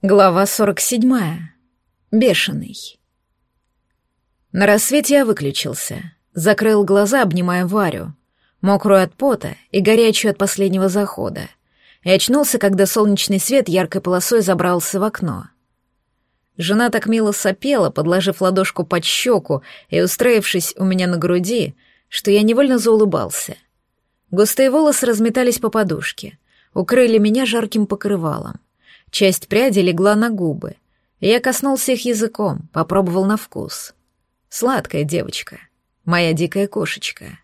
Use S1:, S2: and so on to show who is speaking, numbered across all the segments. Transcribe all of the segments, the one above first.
S1: Глава 47. Бешеный. На рассвете я выключился, закрыл глаза, обнимая Варю, мокрую от пота и горячую от последнего захода, и очнулся, когда солнечный свет яркой полосой забрался в окно. Жена так мило сопела, подложив ладошку под щеку и устроившись у меня на груди, что я невольно заулыбался. Густые волосы разметались по подушке, укрыли меня жарким покрывалом. Часть пряди легла на губы. Я коснулся их языком, попробовал на вкус. Сладкая девочка, моя дикая кошечка.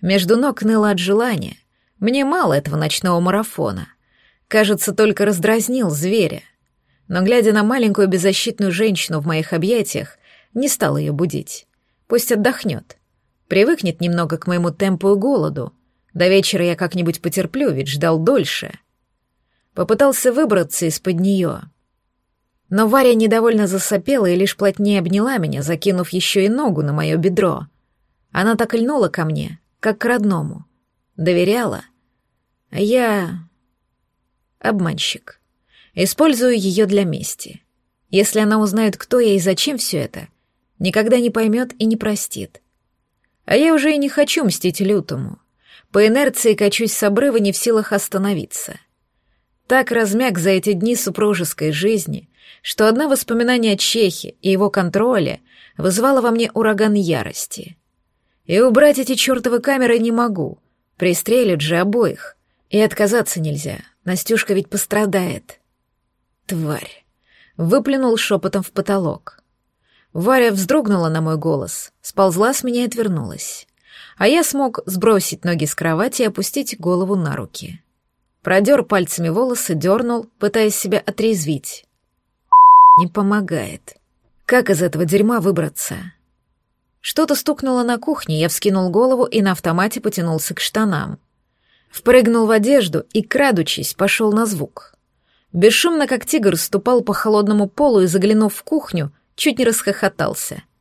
S1: Между ног ныло от желания. Мне мало этого ночного марафона. Кажется, только раздразнил зверя. Но, глядя на маленькую беззащитную женщину в моих объятиях, не стал ее будить. Пусть отдохнет. Привыкнет немного к моему темпу и голоду. До вечера я как-нибудь потерплю, ведь ждал дольше. Попытался выбраться из-под нее. Но Варя недовольно засопела и лишь плотнее обняла меня, закинув еще и ногу на мое бедро. Она так льнула ко мне, как к родному. Доверяла. Я... обманщик. Использую ее для мести. Если она узнает, кто я и зачем все это, никогда не поймет и не простит. А я уже и не хочу мстить лютому. По инерции качусь с обрыва не в силах остановиться. Так размяк за эти дни супружеской жизни, что одно воспоминание о Чехе и его контроле вызвало во мне ураган ярости. И убрать эти чертовы камеры не могу, пристрелят же обоих. И отказаться нельзя, Настюшка ведь пострадает. Тварь. Выплюнул шепотом в потолок. Варя вздрогнула на мой голос, сползла с меня и отвернулась. А я смог сбросить ноги с кровати и опустить голову на руки. Продер пальцами волосы, дернул, пытаясь себя отрезвить. Не помогает. Как из этого дерьма выбраться? Что-то стукнуло на кухне, я вскинул голову и на автомате потянулся к штанам. Впрыгнул в одежду и, крадучись, пошел на звук. Бесшумно, как тигр, ступал по холодному полу и, заглянув в кухню, чуть не расхохотался —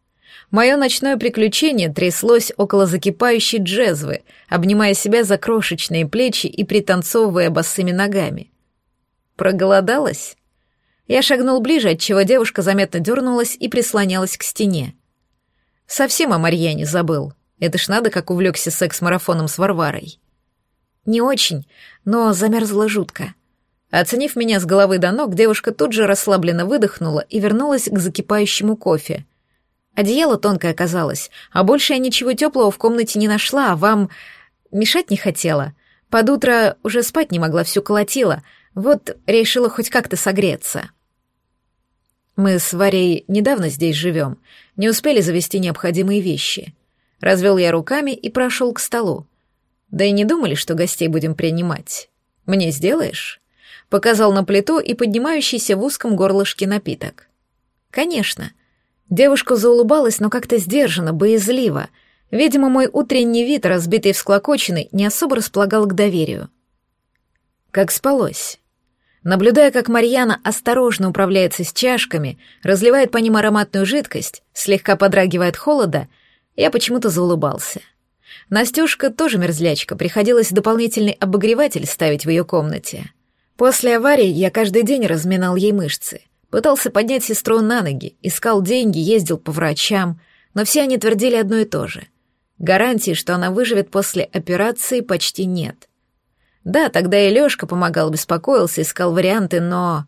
S1: Мое ночное приключение тряслось около закипающей джезвы, обнимая себя за крошечные плечи и пританцовывая босыми ногами. Проголодалась? Я шагнул ближе, отчего девушка заметно дернулась и прислонялась к стене. Совсем о Марьяне забыл. Это ж надо, как увлекся секс-марафоном с Варварой. Не очень, но замерзла жутко. Оценив меня с головы до ног, девушка тут же расслабленно выдохнула и вернулась к закипающему кофе — Одеяло тонкое оказалось, а больше я ничего теплого в комнате не нашла, а вам мешать не хотела. Под утро уже спать не могла, всю колотила. Вот решила хоть как-то согреться. Мы с Варей недавно здесь живем, не успели завести необходимые вещи. Развел я руками и прошел к столу. Да и не думали, что гостей будем принимать. Мне сделаешь? Показал на плиту и поднимающийся в узком горлышке напиток. Конечно — Девушка заулыбалась, но как-то сдержанно, боязливо. Видимо, мой утренний вид, разбитый и всклокоченный, не особо располагал к доверию. Как спалось. Наблюдая, как Марьяна осторожно управляется с чашками, разливает по ним ароматную жидкость, слегка подрагивая от холода, я почему-то заулыбался. Настюшка тоже мерзлячка, приходилось дополнительный обогреватель ставить в ее комнате. После аварии я каждый день разминал ей мышцы — Пытался поднять сестру на ноги, искал деньги, ездил по врачам, но все они твердили одно и то же. Гарантии, что она выживет после операции, почти нет. Да, тогда и Лёшка помогал, беспокоился, искал варианты, но...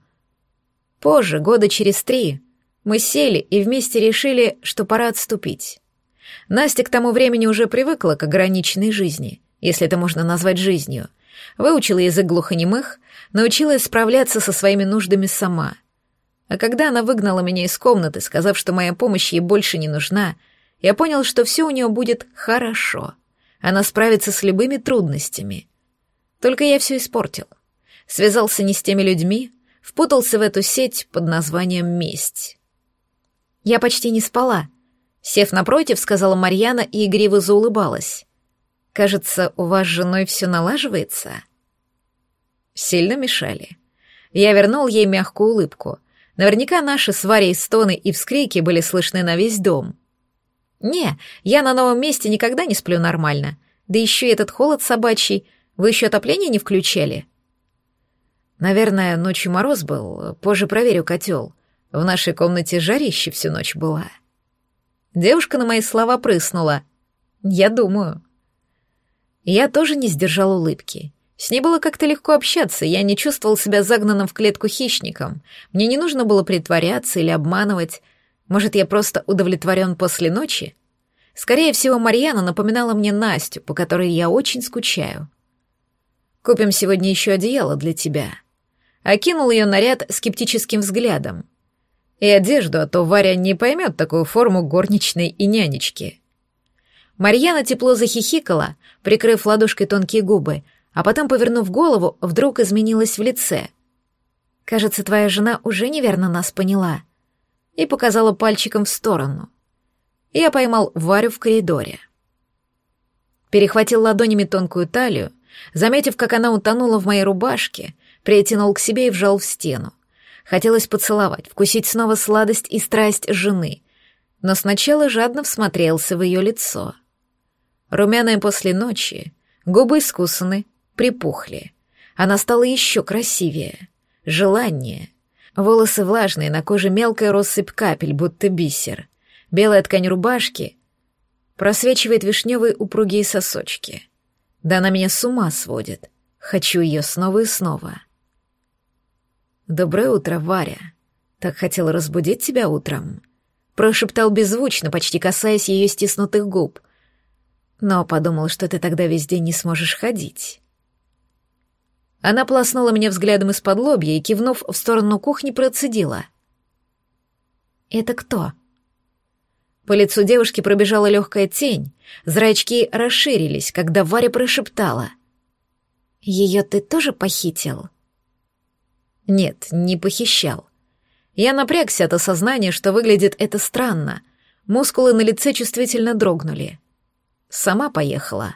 S1: Позже, года через три, мы сели и вместе решили, что пора отступить. Настя к тому времени уже привыкла к ограниченной жизни, если это можно назвать жизнью. Выучила язык глухонемых, научилась справляться со своими нуждами сама — а когда она выгнала меня из комнаты, сказав, что моя помощь ей больше не нужна, я понял, что все у нее будет хорошо. Она справится с любыми трудностями. Только я все испортил. Связался не с теми людьми, впутался в эту сеть под названием «Месть». Я почти не спала. Сев напротив, сказала Марьяна и игриво заулыбалась. «Кажется, у вас с женой все налаживается?» Сильно мешали. Я вернул ей мягкую улыбку — Наверняка наши с Варей стоны и вскрики были слышны на весь дом. «Не, я на новом месте никогда не сплю нормально. Да еще и этот холод собачий. Вы еще отопление не включали?» Наверное, ночью мороз был, позже проверю котел. В нашей комнате жарище всю ночь была. Девушка на мои слова прыснула. Я думаю. Я тоже не сдержал улыбки. С ней было как-то легко общаться, я не чувствовал себя загнанным в клетку хищником. Мне не нужно было притворяться или обманывать. Может, я просто удовлетворен после ночи? Скорее всего, Марьяна напоминала мне Настю, по которой я очень скучаю. Купим сегодня еще одеяло для тебя. Окинул ее наряд скептическим взглядом. И одежду, а то Варя не поймет такую форму горничной и нянечки. Марьяна тепло захихикала, прикрыв ладошкой тонкие губы, а потом, повернув голову, вдруг изменилась в лице. «Кажется, твоя жена уже неверно нас поняла», и показала пальчиком в сторону. Я поймал Варю в коридоре. Перехватил ладонями тонкую талию, заметив, как она утонула в моей рубашке, притянул к себе и вжал в стену. Хотелось поцеловать, вкусить снова сладость и страсть жены, но сначала жадно всмотрелся в ее лицо. Румяная после ночи, губы искусаны, припухли. Она стала еще красивее, желание. Волосы влажные, на коже мелкая россыпь капель, будто бисер. Белая ткань рубашки просвечивает вишневые упругие сосочки. Да она меня с ума сводит. Хочу ее снова и снова. «Доброе утро, Варя. Так хотел разбудить тебя утром?» Прошептал беззвучно, почти касаясь ее стиснутых губ. «Но подумал, что ты тогда весь день не сможешь ходить». Она полоснула меня взглядом из-под лобья и, кивнув в сторону кухни, процедила. «Это кто?» По лицу девушки пробежала легкая тень, зрачки расширились, когда Варя прошептала. «Ее ты тоже похитил?» «Нет, не похищал. Я напрягся от осознания, что выглядит это странно. Мускулы на лице чувствительно дрогнули. Сама поехала».